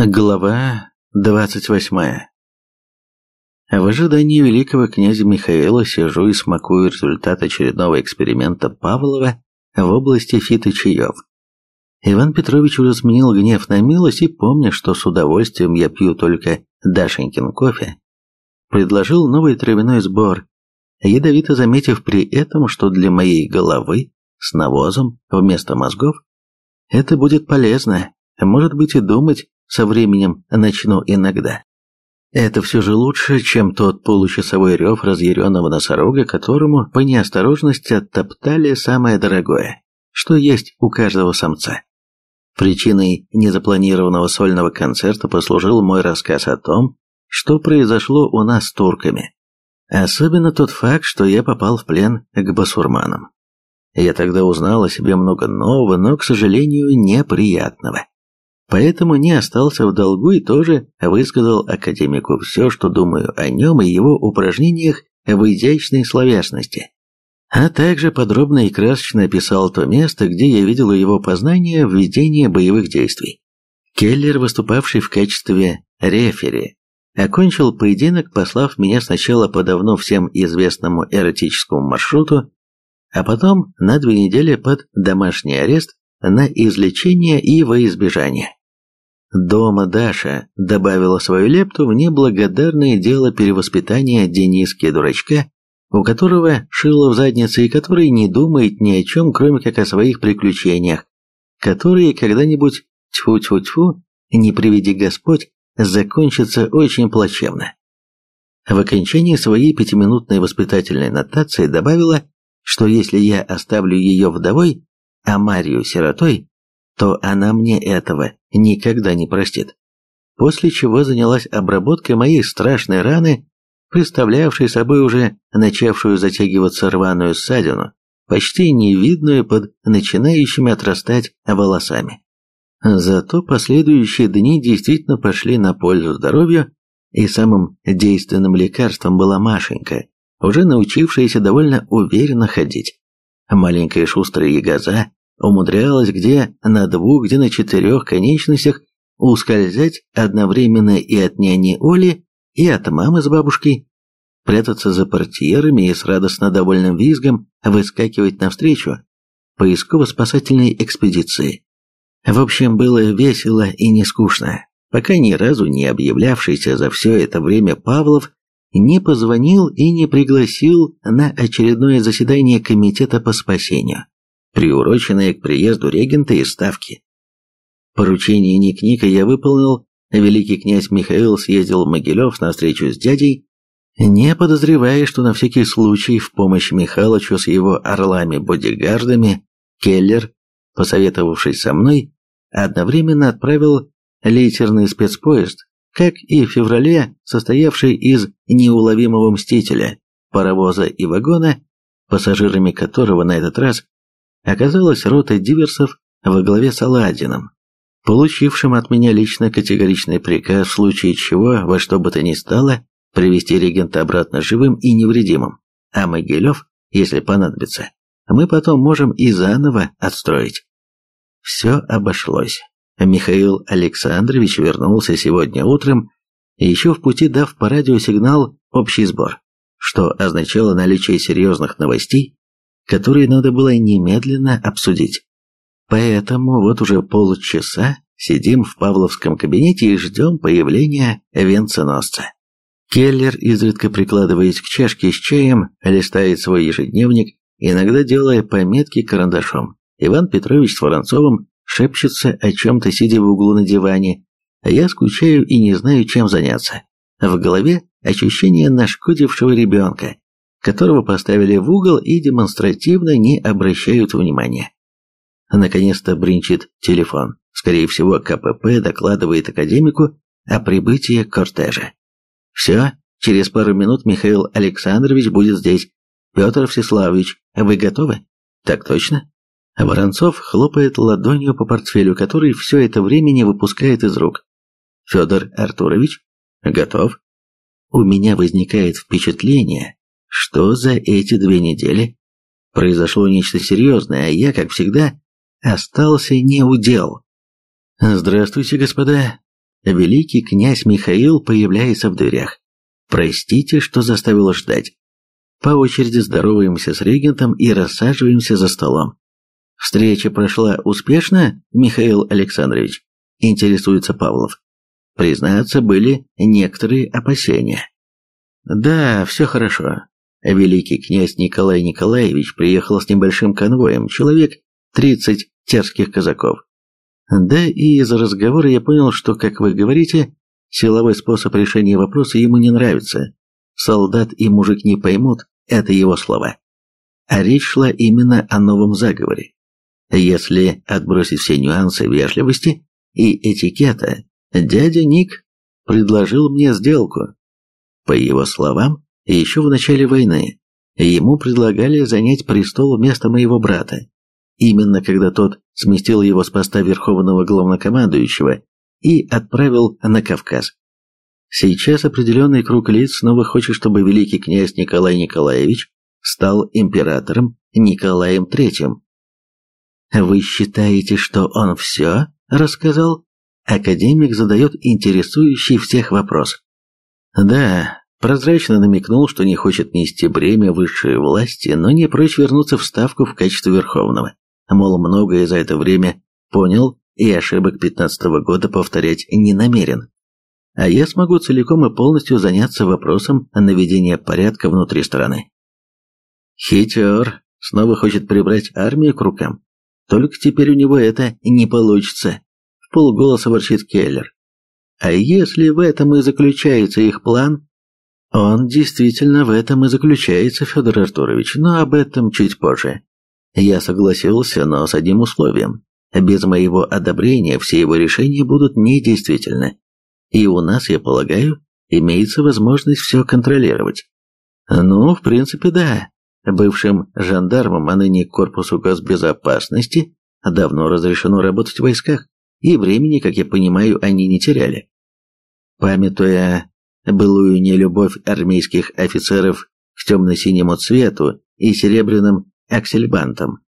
Глава двадцать восьмая. В ожидании великого князя Михаила сижу и смакую результат очередного эксперимента Павлова в области фиточаев. Иван Петрович уже сменил гнев на милость и, помня, что с удовольствием я пью только Дашенькин кофе, предложил новый травяной сбор, ядовито заметив при этом, что для моей головы с навозом вместо мозгов это будет полезно, может быть и думать со временем начну иногда. Это все же лучше, чем тот получасовой рев разъяренного носорога, которому по неосторожности оттоптали самое дорогое, что есть у каждого самца. Причиной незапланированного сольного концерта послужил мой рассказ о том, что произошло у нас с турками. Особенно тот факт, что я попал в плен к басурманам. Я тогда узнал о себе много нового, но, к сожалению, неприятного. Поэтому не остался в долгу и тоже высказал академику все, что думаю о нем и его упражнениях в изящной словесности. А также подробно и красочно описал то место, где я видел его познания в ведении боевых действий. Келлер, выступавший в качестве рефери, окончил поединок, послав меня сначала по давно всем известному эротическому маршруту, а потом на две недели под домашний арест на излечение и во избежание. Дома Даша добавила свою лепту в неблагодарное дело перевоспитания Дениски-дурачка, у которого шило в заднице и который не думает ни о чем, кроме как о своих приключениях, которые когда-нибудь, тьфу-тьфу-тьфу, не приведи Господь, закончатся очень плачевно. В окончании своей пятиминутной воспитательной нотации добавила, что если я оставлю ее вдовой, а Марию сиротой, то она мне этого никогда не простит. После чего занялась обработкой моей страшной раны, представлявшей собой уже начавшую затягиваться рваную ссадину, почти невидную под начинающими отрастать волосами. Зато последующие дни действительно пошли на пользу здоровью, и самым действенным лекарством была Машенька, уже научившаяся довольно уверенно ходить. Маленькая шустрая ягоза умудрялась где на двух, где на четырех конечностях ускользать одновременно и от няни Оли, и от мамы с бабушкой, прятаться за портьерами и с радостно довольным визгом выскакивать навстречу поисково-спасательной экспедиции. В общем, было весело и не скучно, пока ни разу не объявлявшийся за все это время Павлов не позвонил и не пригласил на очередное заседание комитета по спасению приуроченные к приезду регента и ставки. Поручение Ник-Ника я выполнил, великий князь Михаил съездил в Могилев на встречу с дядей, не подозревая, что на всякий случай в помощь Михалычу с его орлами-бодигардами Келлер, посоветовавшись со мной, одновременно отправил лейтерный спецпоезд, как и в феврале состоявший из неуловимого мстителя, паровоза и вагона, пассажирами которого на этот раз оказалась рота диверсов во главе с Аладдином, получившим от меня лично категоричный приказ в случае чего во что бы то ни стало привести регента обратно живым и невредимым, а Могилев, если понадобится, мы потом можем и заново отстроить. Все обошлось. Михаил Александрович вернулся сегодня утром, еще в пути дав по радио сигнал «Общий сбор», что означало наличие серьезных новостей которые надо было немедленно обсудить. Поэтому вот уже полчаса сидим в Павловском кабинете и ждем появления венценосца. Келлер, изредка прикладываясь к чашке с чаем, листает свой ежедневник, иногда делая пометки карандашом. Иван Петрович с Воронцовым шепчется о чем-то, сидя в углу на диване, а я скучаю и не знаю, чем заняться. В голове ощущение нашкодившего ребенка, которого поставили в угол и демонстративно не обращают внимания. Наконец-то бринчит телефон. Скорее всего, КПП докладывает академику о прибытии кортежа. Все, через пару минут Михаил Александрович будет здесь. Петр Всеславович, вы готовы? Так точно. Воронцов хлопает ладонью по портфелю, который все это время не выпускает из рук. Федор Артурович, готов. У меня возникает впечатление, что за эти две недели произошло нечто серьезное, а я, как всегда, остался не удел. «Здравствуйте, господа!» великий князь Михаил появляется в дверях. Простите, что заставил ждать. По очереди здороваемся с регентом и рассаживаемся за столом. Встреча прошла успешно, Михаил Александрович? Интересуется Павлов. Признаться, были некоторые опасения. Да, все хорошо. Великий князь Николай Николаевич приехал с небольшим конвоем, человек 30 терских казаков. Да и из разговора я понял, что, как вы говорите, силовой способ решения вопроса ему не нравится. Солдат и мужик не поймут, это его слова. А речь шла именно о новом заговоре. Если отбросить все нюансы вежливости и этикета, дядя Ник предложил мне сделку. По его словам, еще в начале войны ему предлагали занять престол вместо моего брата, именно когда тот сместил его с поста верховного главнокомандующего и отправил на Кавказ. Сейчас определенный круг лиц снова хочет, чтобы великий князь Николай Николаевич стал императором Николаем Третьим. Вы считаете, что он все рассказал? Академик задает интересующий всех вопрос. Да, прозрачно намекнул, что не хочет нести бремя высшей власти, но не прочь вернуться в Ставку в качестве Верховного. Мол, многое за это время понял и ошибок пятнадцатого года повторять не намерен. А я смогу целиком и полностью заняться вопросом наведения порядка внутри страны. Хитер снова хочет прибрать армию к рукам. Только теперь у него это не получится. В полголоса ворчит Келлер. А если в этом и заключается их план? Он действительно в этом и заключается, Федор Артурович, но об этом чуть позже. Я согласился, но с одним условием. Без моего одобрения все его решения будут недействительны. И у нас, я полагаю, имеется возможность все контролировать. Ну, в принципе, да. Бывшим жандармам, а ныне корпусу госбезопасности, давно разрешено работать в войсках, и времени, как я понимаю, они не теряли. Памятуя былую нелюбовь армейских офицеров к темно-синему цвету и серебряным аксельбантом,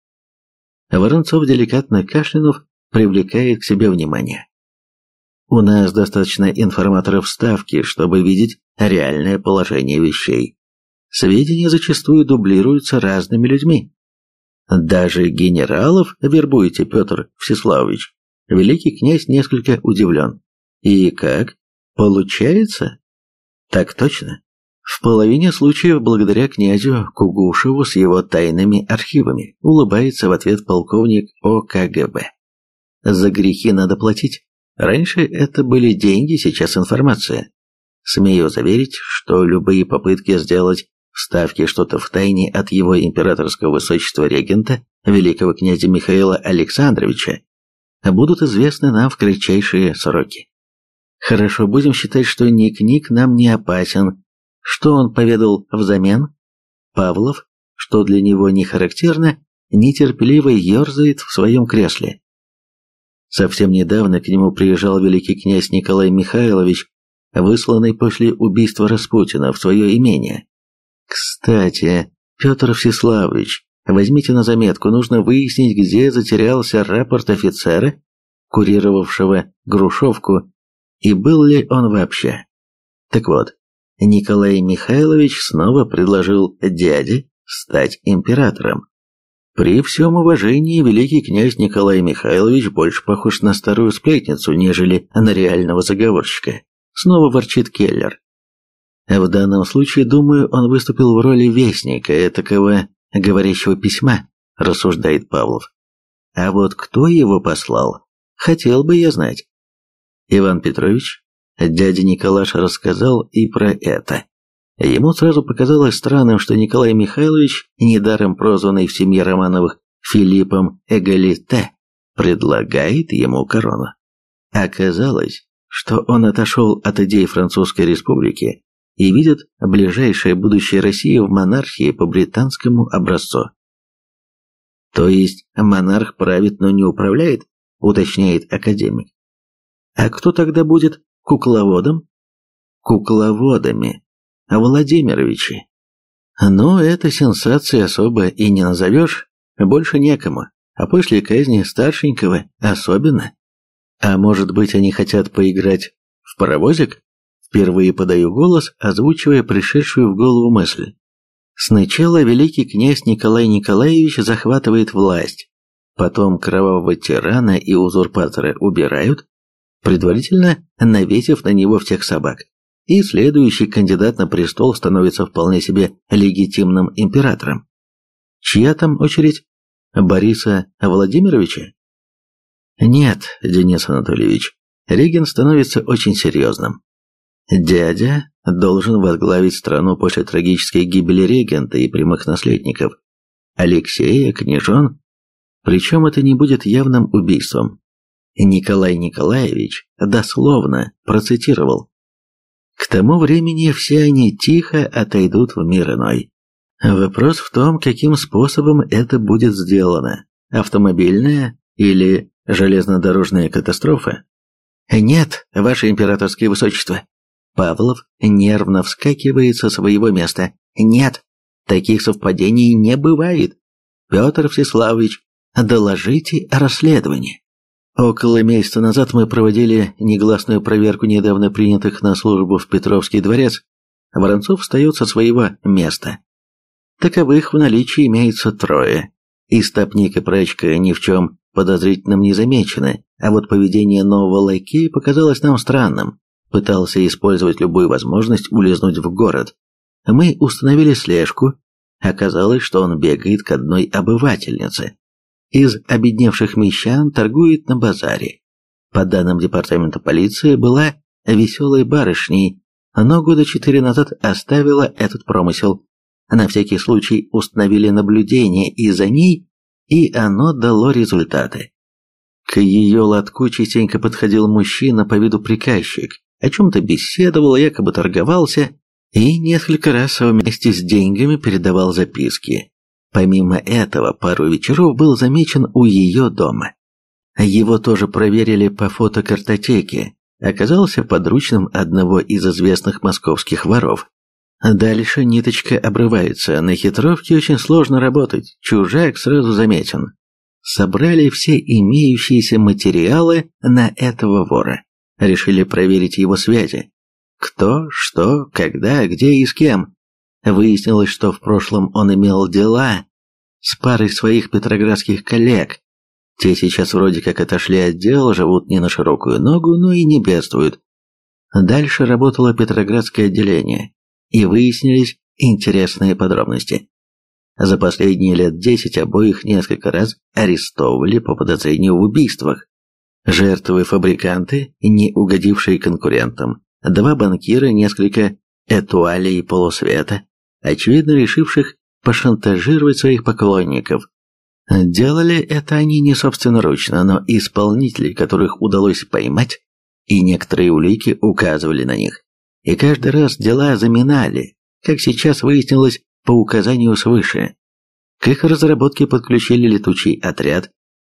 Воронцов, деликатно кашлянув, привлекает к себе внимание. У нас достаточно информаторов ставки, чтобы видеть реальное положение вещей. Сведения зачастую дублируются разными людьми. Даже генералов вербуете, Петр Всеславович. Великий князь несколько удивлен. И как? Получается? Так точно. В половине случаев благодаря князю Кугушеву с его тайными архивами улыбается в ответ полковник ОКГБ. За грехи надо платить. Раньше это были деньги, сейчас информация. Смею заверить, что любые попытки сделать вставки что-то в тайне от его императорского высочества регента, великого князя Михаила Александровича, будут известны нам в кратчайшие сроки. Хорошо, будем считать, что Ник-Ник нам не опасен. Что он поведал взамен? Павлов, что для него не характерно, нетерпеливо ерзает в своем кресле. Совсем недавно к нему приезжал великий князь Николай Михайлович, высланный после убийства Распутина в свое имение. Кстати, Петр Всеславович, возьмите на заметку, нужно выяснить, где затерялся рапорт офицера, курировавшего Грушевку, и был ли он вообще. Так вот, Николай Михайлович снова предложил дяде стать императором. При всем уважении великий князь Николай Михайлович больше похож на старую сплетницу, нежели на реального заговорщика. Снова ворчит Келлер. В данном случае, думаю, он выступил в роли вестника этакого говорящего письма, рассуждает Павлов. А вот кто его послал, хотел бы я знать. Иван Петрович, дядя Николаш рассказал и про это. Ему сразу показалось странным, что Николай Михайлович, недаром прозванный в семье Романовых Филиппом Эгалите, предлагает ему корону. Оказалось, что он отошел от идей Французской Республики и видит ближайшее будущее России в монархии по британскому образцу. То есть монарх правит, но не управляет, уточняет академик. А кто тогда будет кукловодом? Кукловодами. Владимировичи. Но это сенсация особо и не назовешь, больше некому, а после казни старшенького особенно. А может быть они хотят поиграть В паровозик? Впервые подаю голос, озвучивая пришедшую в голову мысль. Сначала великий князь Николай Николаевич захватывает власть, потом кровавого тирана и узурпатора убирают, предварительно навесив на него всех собак, и следующий кандидат на престол становится вполне себе легитимным императором. Чья там очередь? Бориса Владимировича? Нет, Денис Анатольевич, Реген становится очень серьезным. Дядя должен возглавить страну после трагической гибели регента и прямых наследников. Алексея, княжон. Причем это не будет явным убийством. Николай Николаевич дословно процитировал. К тому времени все они тихо отойдут в мир иной. Вопрос в том, каким способом это будет сделано. Автомобильная или железнодорожная катастрофа? Нет, ваше императорское высочество. Павлов нервно вскакивает со своего места. Нет, таких совпадений не бывает. Петр Всеславович, доложите о расследовании. Около месяца назад мы проводили негласную проверку недавно принятых на службу в Петровский дворец. Воронцов встает со своего места. Таковых в наличии имеется трое. Истопник и прачка ни в чем подозрительном не замечены, а вот поведение нового лакея показалось нам странным. Пытался использовать любую возможность улизнуть в город. Мы установили слежку. Оказалось, что он бегает к одной обывательнице из обедневших мещан торгует на базаре. По данным департамента полиции, была веселой барышней, но года четыре назад оставила этот промысел. На всякий случай установили наблюдение и за ней, и оно дало результаты. К ее лотку частенько подходил мужчина по виду приказчик, о чем-то беседовал, якобы торговался и несколько раз вместе с деньгами передавал записки. Помимо этого, пару вечеров был замечен у ее дома. Его тоже проверили по фотокартотеке. Оказался подручным одного из известных московских воров. Дальше ниточка обрывается, на хитровке очень сложно работать, чужак сразу заметен. Собрали все имеющиеся материалы на этого вора. Решили проверить его связи. Кто, что, когда, где и с кем. Выяснилось, что в прошлом он имел дела с парой своих петроградских коллег. Те сейчас вроде как отошли от дел, живут не на широкую ногу, но и не бедствуют. Дальше работало петроградское отделение, и выяснились интересные подробности. За последние лет десять обоих несколько раз арестовывали по подозрению в убийствах. Жертвы-фабриканты, не угодившие конкурентам, два банкира, несколько этуалей полусвета, очевидно решивших пошантажировать своих поклонников. Делали это они не собственноручно, но исполнители, которых удалось поймать, и некоторые улики указывали на них. И каждый раз дела заминали, как сейчас выяснилось по указанию свыше. К их разработке подключили летучий отряд.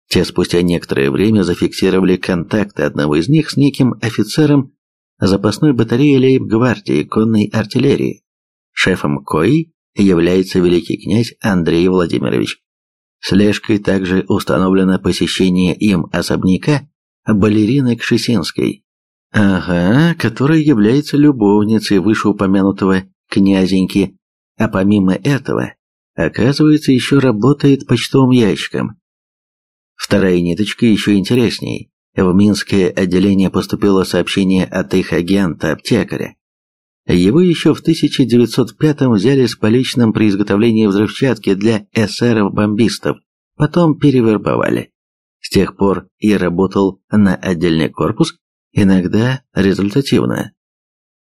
Те спустя некоторое время зафиксировали контакты одного из них с неким офицером запасной батареи лейб-гвардии конной артиллерии, шефом кои является великий князь Андрей Владимирович. Слежкой также установлено посещение им особняка балерины Кшесинской, ага, которая является любовницей вышеупомянутого князеньки, а помимо этого, оказывается, еще работает почтовым ящиком. Вторая ниточка еще интересней. В Минское отделение поступило сообщение от их агента-аптекаря, его еще в 1905-м взяли с поличным при изготовлении взрывчатки для эсеров-бомбистов, потом перевербовали. С тех пор и работал на отдельный корпус, иногда результативно.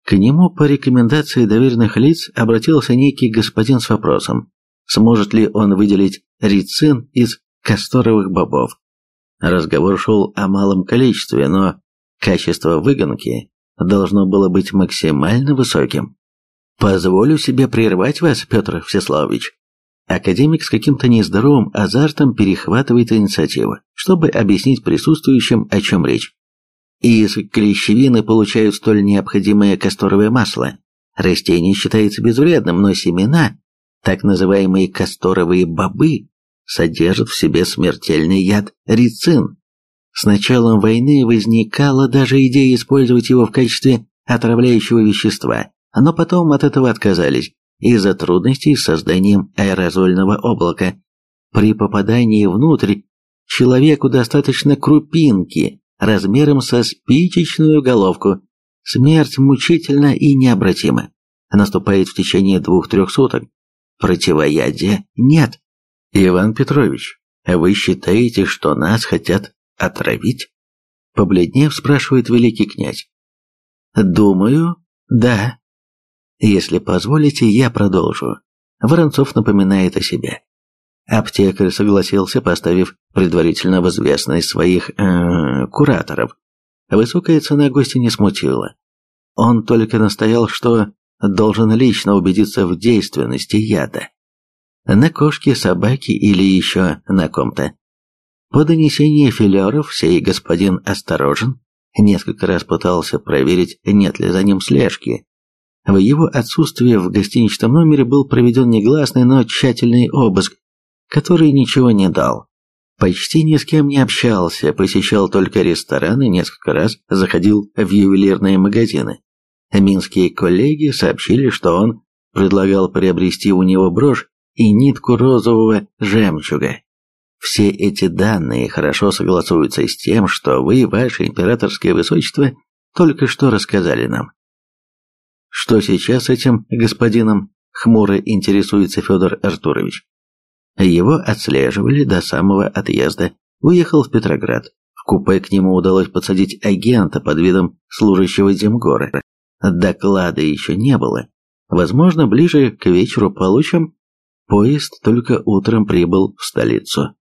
К нему по рекомендации доверенных лиц обратился некий господин с вопросом, сможет ли он выделить рицин из касторовых бобов. Разговор шел о малом количестве, но качество выгонки должно было быть максимально высоким. Позволю себе прервать вас, Петр Всеславович. Академик с каким-то нездоровым азартом перехватывает инициативу, чтобы объяснить присутствующим, о чем речь. Из клещевины получают столь необходимое касторовое масло. Растение считается безвредным, но семена, так называемые касторовые бобы, содержат в себе смертельный яд рицин. С началом войны возникала даже идея использовать его в качестве отравляющего вещества, но потом от этого отказались из-за трудностей с созданием аэрозольного облака. При попадании внутрь человеку достаточно крупинки размером со спичечную головку. Смерть мучительна и необратима. Наступает в течение двух-трех суток. Противоядия нет. Иван Петрович, вы считаете, что нас хотят отравить? Побледнев, спрашивает великий князь. Думаю, да. Если позволите, я продолжу. Воронцов напоминает о себе. Аптекарь согласился, поставив предварительно в известность своих э, кураторов. Высокая цена гостя не смутила. Он только настоял, что должен лично убедиться в действенности яда. На кошке, собаке или еще на ком-то. По донесению филеров сей господин осторожен, несколько раз пытался проверить, нет ли за ним слежки. В его отсутствие в гостиничном номере был проведен негласный, но тщательный обыск, который ничего не дал. Почти ни с кем не общался, посещал только рестораны, несколько раз заходил в ювелирные магазины. Минские коллеги сообщили, что он предлагал приобрести у него брошь и нитку розового жемчуга. Все эти данные хорошо согласуются с тем, что вы, ваше императорское высочество, только что рассказали нам. Что сейчас этим господином? Хмуро интересуется Федор Артурович. Его отслеживали до самого отъезда. Уехал в Петроград. В купе к нему удалось подсадить агента под видом служащего Земгора. Доклада еще не было. Возможно, ближе к вечеру получим. Поезд только утром прибыл в столицу.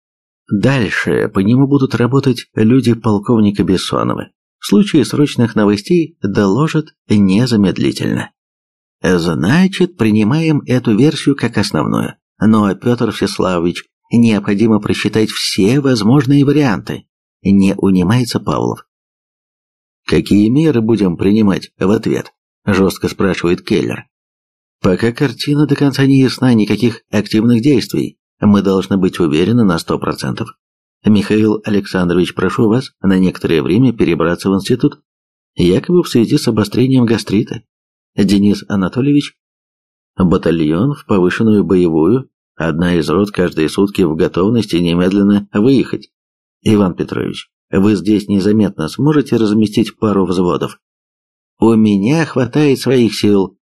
Дальше по нему будут работать люди полковника Бессонова. В случае срочных новостей доложат незамедлительно. Значит, принимаем эту версию как основную. Но, Петр Всеславович, необходимо просчитать все возможные варианты. Не унимается Павлов. «Какие меры будем принимать в ответ?» – жестко спрашивает Келлер. «Пока картина до конца не ясна, никаких активных действий. Мы должны быть уверены на сто процентов. Михаил Александрович, прошу вас на некоторое время перебраться в институт, якобы в связи с обострением гастрита. Денис Анатольевич, батальон в повышенную боевую, одна из рот каждые сутки в готовности немедленно выехать. Иван Петрович, вы здесь незаметно сможете разместить пару взводов? У меня хватает своих сил.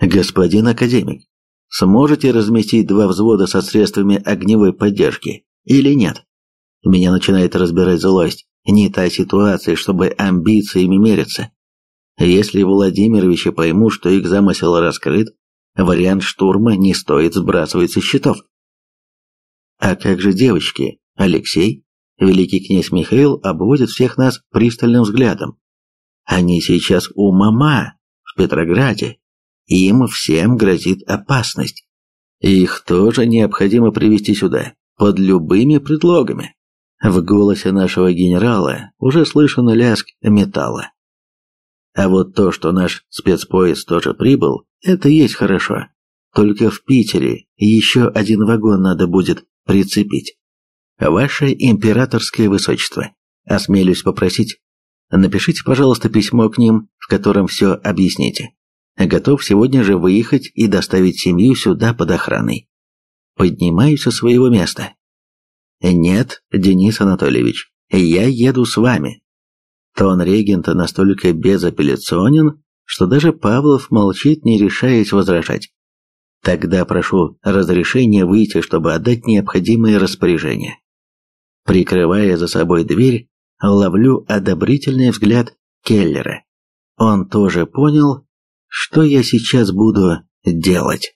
Господин академик, сможете разместить два взвода со средствами огневой поддержки или нет? Меня начинает разбирать злость. Не та ситуация, чтобы амбициями мериться. Если Владимировичи поймут, что их замысел раскрыт, вариант штурма не стоит сбрасывать со счетов. А как же девочки? Алексей? Великий князь Михаил обводит всех нас пристальным взглядом. Они сейчас у мама в Петрограде. Им всем грозит опасность. Их тоже необходимо привести сюда, под любыми предлогами. В голосе нашего генерала уже слышен лязг металла. А вот то, что наш спецпоезд тоже прибыл, это есть хорошо. Только в Питере еще один вагон надо будет прицепить. Ваше императорское высочество, осмелюсь попросить, напишите, пожалуйста, письмо к ним, в котором все объясните. Готов сегодня же выехать и доставить семью сюда под охраной. Поднимаюсь со своего места. «Нет, Денис Анатольевич, я еду с вами». Тон регента настолько безапелляционен, что даже Павлов молчит, не решаясь возражать. Тогда прошу разрешения выйти, чтобы отдать необходимые распоряжения. Прикрывая за собой дверь, ловлю одобрительный взгляд Келлера. Он тоже понял, что я сейчас буду делать.